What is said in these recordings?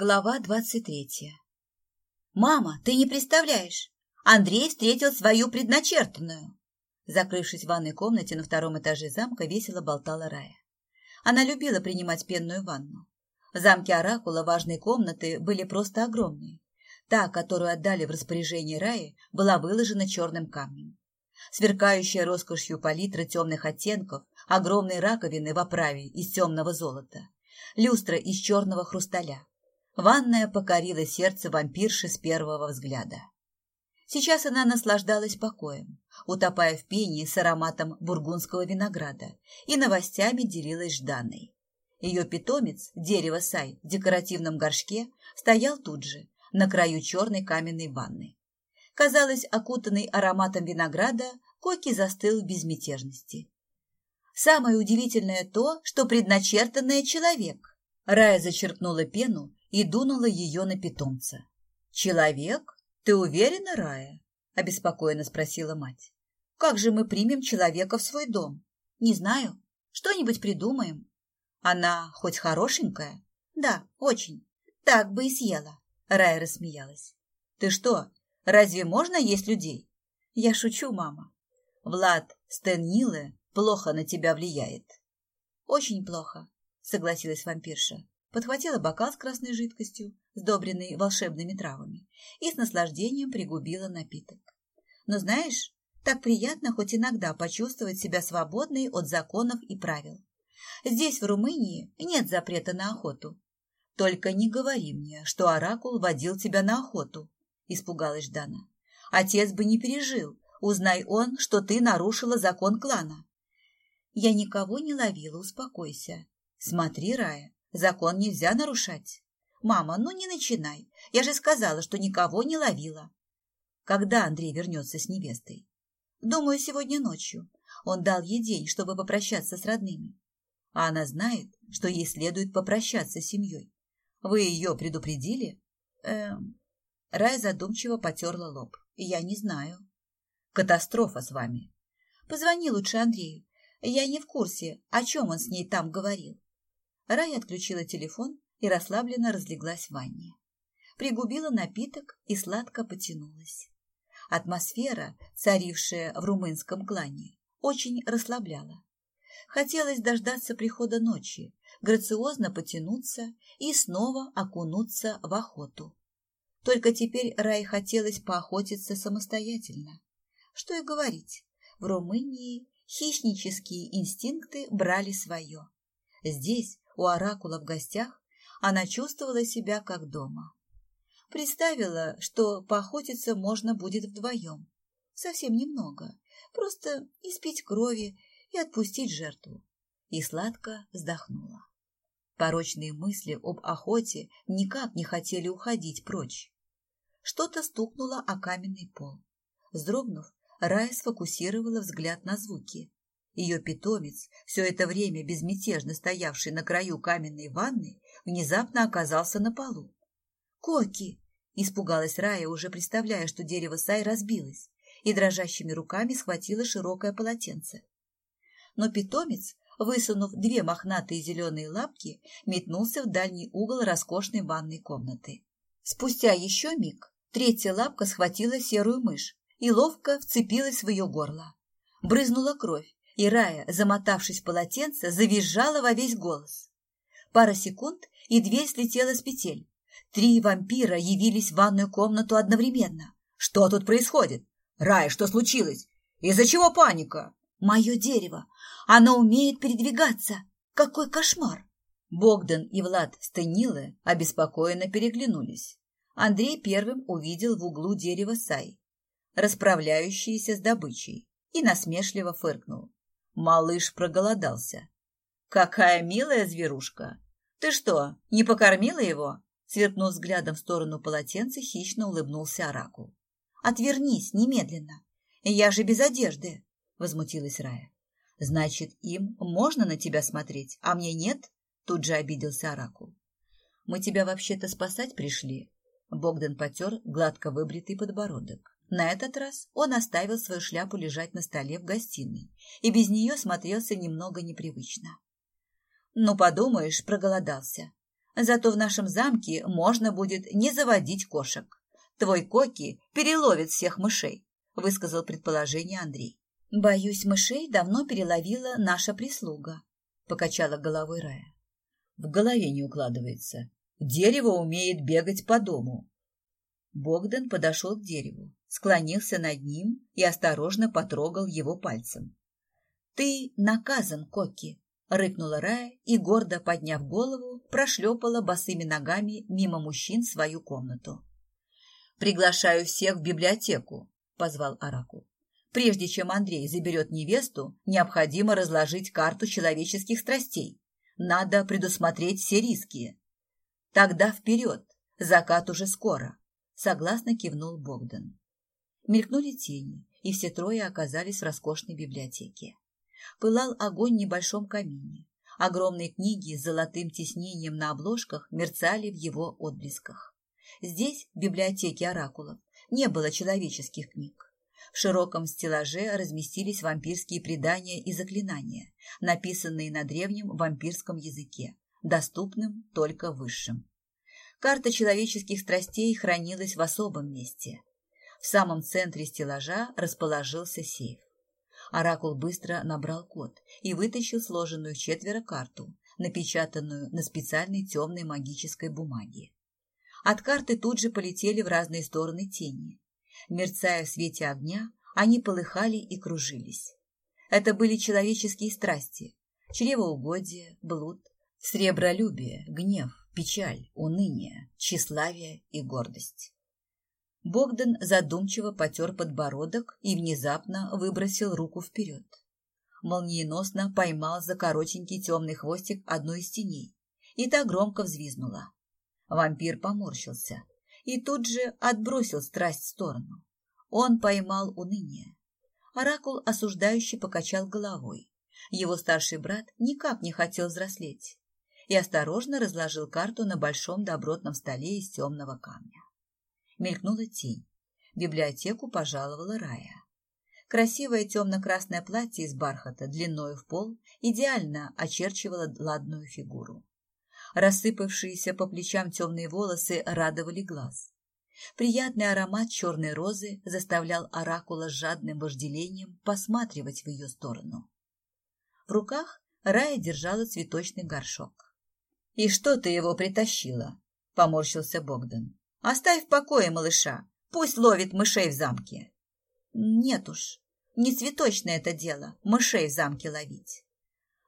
Глава двадцать третья. «Мама, ты не представляешь! Андрей встретил свою предначертанную!» Закрывшись в ванной комнате на втором этаже замка, весело болтала Рая. Она любила принимать пенную ванну. В замке Оракула важные комнаты были просто огромные. Та, которую отдали в распоряжение Раи, была выложена черным камнем. Сверкающая роскошью палитра темных оттенков, огромные раковины в оправе из темного золота, люстра из черного хрусталя, Ванная покорила сердце вампирши с первого взгляда. Сейчас она наслаждалась покоем, утопая в пении с ароматом бургундского винограда и новостями делилась Жданой. Ее питомец, дерево сай, в декоративном горшке, стоял тут же, на краю черной каменной ванны. Казалось, окутанный ароматом винограда, Коки застыл в безмятежности. Самое удивительное то, что предначертанное человек. Рая зачерпнула пену и дунула ее на питомца. «Человек? Ты уверена, Рая?» – обеспокоенно спросила мать. «Как же мы примем человека в свой дом? Не знаю. Что-нибудь придумаем. Она хоть хорошенькая?» «Да, очень. Так бы и съела», – Рая рассмеялась. «Ты что, разве можно есть людей?» «Я шучу, мама. Влад Стенниле плохо на тебя влияет». «Очень плохо», – согласилась вампирша подхватила бокал с красной жидкостью, сдобренный волшебными травами, и с наслаждением пригубила напиток. Но знаешь, так приятно хоть иногда почувствовать себя свободной от законов и правил. Здесь, в Румынии, нет запрета на охоту. Только не говори мне, что Оракул водил тебя на охоту, испугалась Дана. Отец бы не пережил, узнай он, что ты нарушила закон клана. Я никого не ловила, успокойся. Смотри, Рая, Закон нельзя нарушать. Мама, ну не начинай. Я же сказала, что никого не ловила. Когда Андрей вернется с невестой? Думаю, сегодня ночью. Он дал ей день, чтобы попрощаться с родными. А она знает, что ей следует попрощаться с семьей. Вы ее предупредили? Эм... Рай задумчиво потерла лоб. Я не знаю. Катастрофа с вами. Позвони лучше Андрею. Я не в курсе, о чем он с ней там говорил. Рая отключила телефон и расслабленно разлеглась в ванне. Пригубила напиток и сладко потянулась. Атмосфера, царившая в румынском клане, очень расслабляла. Хотелось дождаться прихода ночи, грациозно потянуться и снова окунуться в охоту. Только теперь Рае хотелось поохотиться самостоятельно. Что и говорить, в Румынии хищнические инстинкты брали свое. Здесь у Оракула в гостях, она чувствовала себя как дома. Представила, что поохотиться можно будет вдвоем. Совсем немного. Просто испить крови и отпустить жертву. И сладко вздохнула. Порочные мысли об охоте никак не хотели уходить прочь. Что-то стукнуло о каменный пол. Вздрогнув, Рая сфокусировала взгляд на звуки. Ее питомец, все это время безмятежно стоявший на краю каменной ванны, внезапно оказался на полу. «Коки!» – испугалась Рая, уже представляя, что дерево сай разбилось, и дрожащими руками схватила широкое полотенце. Но питомец, высунув две мохнатые зеленые лапки, метнулся в дальний угол роскошной ванной комнаты. Спустя еще миг третья лапка схватила серую мышь и ловко вцепилась в ее горло. Брызнула кровь, и Рая, замотавшись в полотенце, завизжала во весь голос. Пара секунд, и дверь слетела с петель. Три вампира явились в ванную комнату одновременно. «Что тут происходит? Рая, что случилось? Из-за чего паника?» «Мое дерево! Оно умеет передвигаться! Какой кошмар!» Богдан и Влад Станилы обеспокоенно переглянулись. Андрей первым увидел в углу дерева сай, расправляющиеся с добычей, и насмешливо фыркнул. Малыш проголодался. «Какая милая зверушка! Ты что, не покормила его?» Сверкнув взглядом в сторону полотенца, хищно улыбнулся Оракул. «Отвернись немедленно! Я же без одежды!» — возмутилась Рая. «Значит, им можно на тебя смотреть, а мне нет?» — тут же обиделся Оракул. «Мы тебя вообще-то спасать пришли?» Богдан потер гладко выбритый подбородок. На этот раз он оставил свою шляпу лежать на столе в гостиной и без нее смотрелся немного непривычно. «Ну, подумаешь, проголодался. Зато в нашем замке можно будет не заводить кошек. Твой Коки переловит всех мышей, высказал предположение Андрей. Боюсь, мышей давно переловила наша прислуга, покачала головой Рая. В голове не укладывается. Дерево умеет бегать по дому. Богдан подошел к дереву, склонился над ним и осторожно потрогал его пальцем. «Ты наказан, Коки!» — рыкнула Рая и, гордо подняв голову, прошлепала босыми ногами мимо мужчин свою комнату. «Приглашаю всех в библиотеку», — позвал Оракул. «Прежде чем Андрей заберет невесту, необходимо разложить карту человеческих страстей. Надо предусмотреть все риски. Тогда вперед, закат уже скоро», — согласно кивнул Богдан. Мелькнули тени, и все трое оказались в роскошной библиотеке. Пылал огонь в небольшом камине. Огромные книги с золотым тиснением на обложках мерцали в его отблесках. Здесь, в библиотеке оракулов, не было человеческих книг. В широком стеллаже разместились вампирские предания и заклинания, написанные на древнем вампирском языке, доступным только высшим. Карта человеческих страстей хранилась в особом месте. В самом центре стеллажа расположился сейф. Оракул быстро набрал код и вытащил сложенную четверо карту, напечатанную на специальной темной магической бумаге. От карты тут же полетели в разные стороны тени. Мерцая в свете огня, они полыхали и кружились. Это были человеческие страсти, чревоугодие, блуд, сребролюбие, гнев, печаль, уныние, тщеславие и гордость. Богдан задумчиво потер подбородок и внезапно выбросил руку вперед. Молниеносно поймал за коротенький темный хвостик одну из теней, и та громко взвизнула. Вампир поморщился и тут же отбросил страсть в сторону. Он поймал уныние. Оракул осуждающе покачал головой. Его старший брат никак не хотел взрослеть и осторожно разложил карту на большом добротном столе из темного камня. Мелькнула тень. В библиотеку пожаловала Рая. Красивое темно-красное платье из бархата длиною в пол идеально очерчивало ладную фигуру. Рассыпавшиеся по плечам темные волосы радовали глаз. Приятный аромат черной розы заставлял оракула с жадным вожделением посматривать в ее сторону. В руках Рая держала цветочный горшок. — И что ты его притащила? — поморщился Богдан. Оставь в покое малыша, пусть ловит мышей в замке. Нет уж, не цветочное это дело, мышей в замке ловить.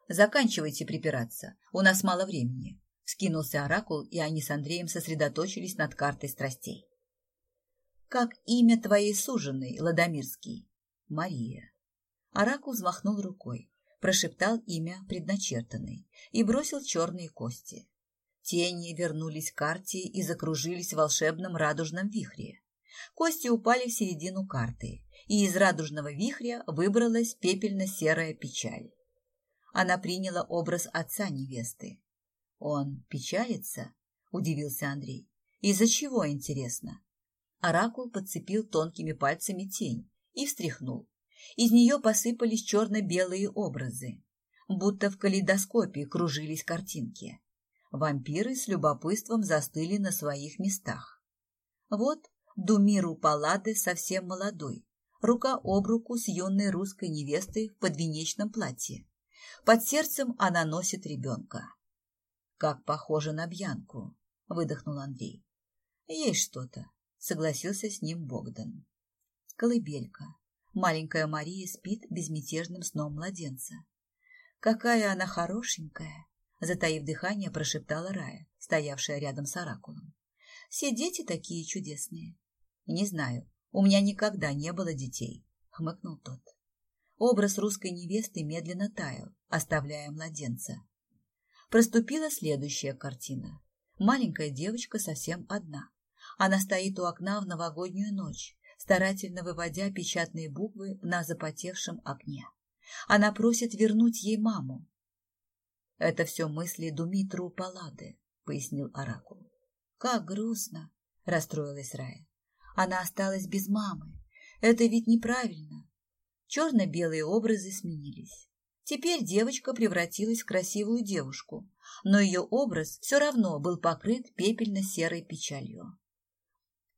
Заканчивайте припираться, у нас мало времени. Скинулся оракул, и они с Андреем сосредоточились над картой страстей. Как имя твоей суженой, Ладомирский? Мария. Оракул взмахнул рукой, прошептал имя предначертанной и бросил черные кости. Тени вернулись к карте и закружились в волшебном радужном вихре. Кости упали в середину карты, и из радужного вихря выбралась пепельно-серая печаль. Она приняла образ отца невесты. «Он печалится?» – удивился Андрей. «Из-за чего, интересно?» Оракул подцепил тонкими пальцами тень и встряхнул. Из нее посыпались черно-белые образы, будто в калейдоскопе кружились картинки. Вампиры с любопытством застыли на своих местах. Вот Думиру Паллады совсем молодой, рука об руку с юной русской невестой в подвенечном платье. Под сердцем она носит ребенка. «Как похоже на Бьянку», — выдохнул Андрей. «Есть что-то», — согласился с ним Богдан. Колыбелька. Маленькая Мария спит безмятежным сном младенца. Какая она хорошенькая, Затаив дыхание, прошептала Рая, стоявшая рядом с оракулом. «Все дети такие чудесные». «Не знаю, у меня никогда не было детей», — хмыкнул тот. Образ русской невесты медленно таял, оставляя младенца. Проступила следующая картина. Маленькая девочка совсем одна. Она стоит у окна в новогоднюю ночь, старательно выводя печатные буквы на запотевшем окне. Она просит вернуть ей маму, это все мысли Думитру Паллады, пояснил Оракул. Как грустно, расстроилась Рая. Она осталась без мамы. Это ведь неправильно. Черно-белые образы сменились. Теперь девочка превратилась в красивую девушку, но ее образ все равно был покрыт пепельно-серой печалью.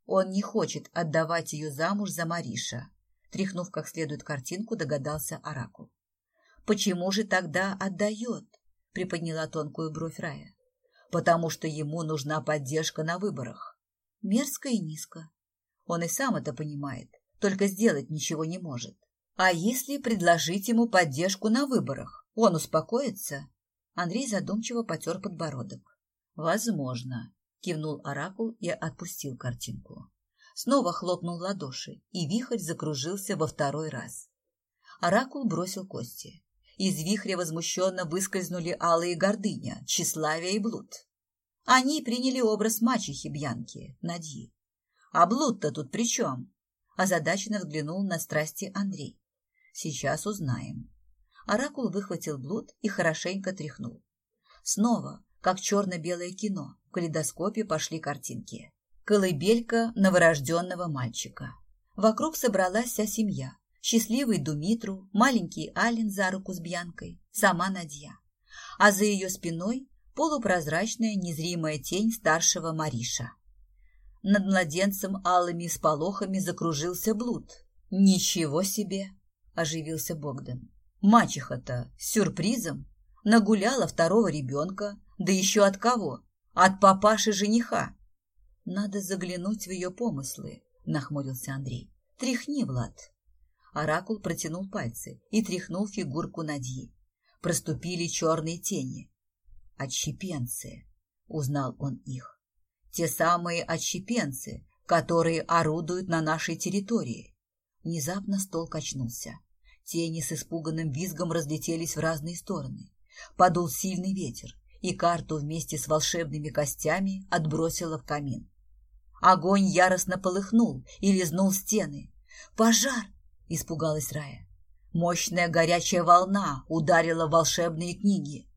Он не хочет отдавать ее замуж за Мариша, тряхнув как следует картинку, догадался Оракул. Почему же тогда отдает? Приподняла тонкую бровь Рая. Потому что ему нужна поддержка на выборах. Мерзко и низко. Он и сам это понимает, только сделать ничего не может. А если предложить ему поддержку на выборах, он успокоится? Андрей задумчиво потер подбородок. Возможно, кивнул оракул и отпустил картинку. Снова хлопнул ладоши, и вихрь закружился во второй раз. Оракул бросил кости. Из вихря возмущенно выскользнули алые гордыня, тщеславие и блуд. Они приняли образ мачехи Бьянки, Надьи. А блуд-то тут при чем? Озадаченно взглянул на страсти Андрей. Сейчас узнаем. Оракул выхватил блуд и хорошенько тряхнул. Снова, как черно-белое кино, в калейдоскопе пошли картинки. Колыбелька новорожденного мальчика. Вокруг собралась вся семья. Счастливый Думитру, маленький Ален за руку с Бьянкой, сама Надья. А за ее спиной полупрозрачная незримая тень старшего Мариша. Над младенцем алыми сполохами закружился блуд. «Ничего себе!» – оживился Богдан. «Мачеха-то сюрпризом нагуляла второго ребенка, да еще от кого? От папаши-жениха!» «Надо заглянуть в ее помыслы», – нахмурился Андрей. «Тряхни, Влад». Оракул протянул пальцы и тряхнул фигурку Надьи. Проступили черные тени. «Отщепенцы», — узнал он их. «Те самые отщепенцы, которые орудуют на нашей территории». Внезапно стол качнулся. Тени с испуганным визгом разлетелись в разные стороны. Подул сильный ветер, и карту вместе с волшебными костями отбросило в камин. Огонь яростно полыхнул и лизнул стены. «Пожар!» – испугалась Рая. Мощная горячая волна ударила в волшебные книги.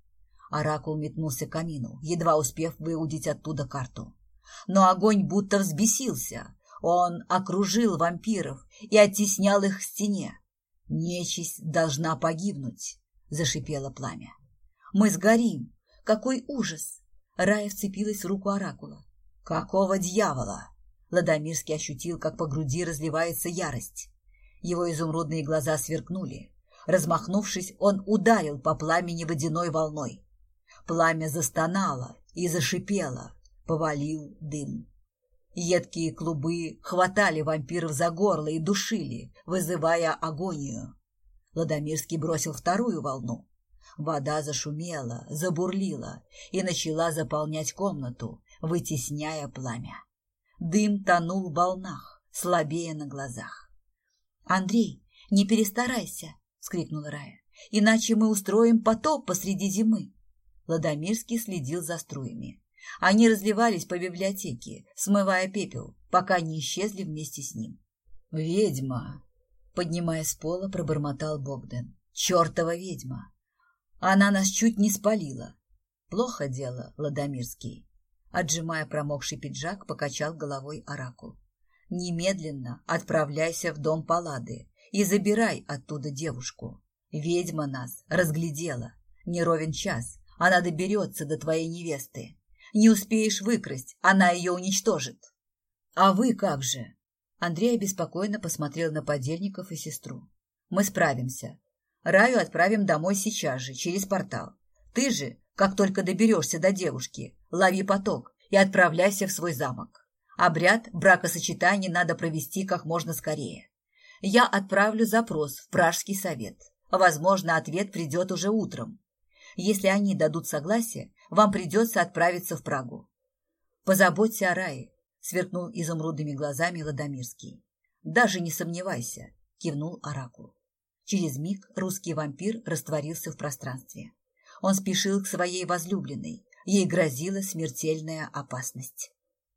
Оракул метнулся к камину, едва успев выудить оттуда карту. Но огонь будто взбесился. Он окружил вампиров и оттеснял их к стене. «Нечисть должна погибнуть», — зашипело пламя. «Мы сгорим! Какой ужас!» Рая вцепилась в руку Оракула. «Какого дьявола?» Ладомирский ощутил, как по груди разливается ярость. Его изумрудные глаза сверкнули. Размахнувшись, он ударил по пламени водяной волной. Пламя застонало и зашипело, повалил дым. Едкие клубы хватали вампиров за горло и душили, вызывая агонию. Ладомирский бросил вторую волну. Вода зашумела, забурлила и начала заполнять комнату, вытесняя пламя. Дым тонул в волнах, слабее на глазах. «Андрей, не перестарайся!» — скрикнула Рая. «Иначе мы устроим потоп посреди зимы!» Ладомирский следил за струями. Они разливались по библиотеке, смывая пепел, пока не исчезли вместе с ним. «Ведьма!» — поднимая с пола, пробормотал Богдан. «Чертова ведьма! Она нас чуть не спалила!» «Плохо дело, Ладомирский. Отжимая промокший пиджак, покачал головой оракул. «Немедленно отправляйся в дом Паллады и забирай оттуда девушку. Ведьма нас разглядела. Не ровен час, она доберется до твоей невесты. Не успеешь выкрасть, она ее уничтожит». «А вы как же?» Андрей беспокойно посмотрел на подельников и сестру. «Мы справимся. Раю отправим домой сейчас же, через портал. Ты же, как только доберешься до девушки, лови поток и отправляйся в свой замок. Обряд бракосочетания надо провести как можно скорее. Я отправлю запрос в Пражский совет. Возможно, ответ придет уже утром. Если они дадут согласие, вам придется отправиться в Прагу. Позаботься о рае, сверкнул изумрудными глазами Ладомирский. Даже не сомневайся, кивнул Оракул. Через миг русский вампир растворился в пространстве. Он спешил к своей возлюбленной, ей грозила смертельная опасность.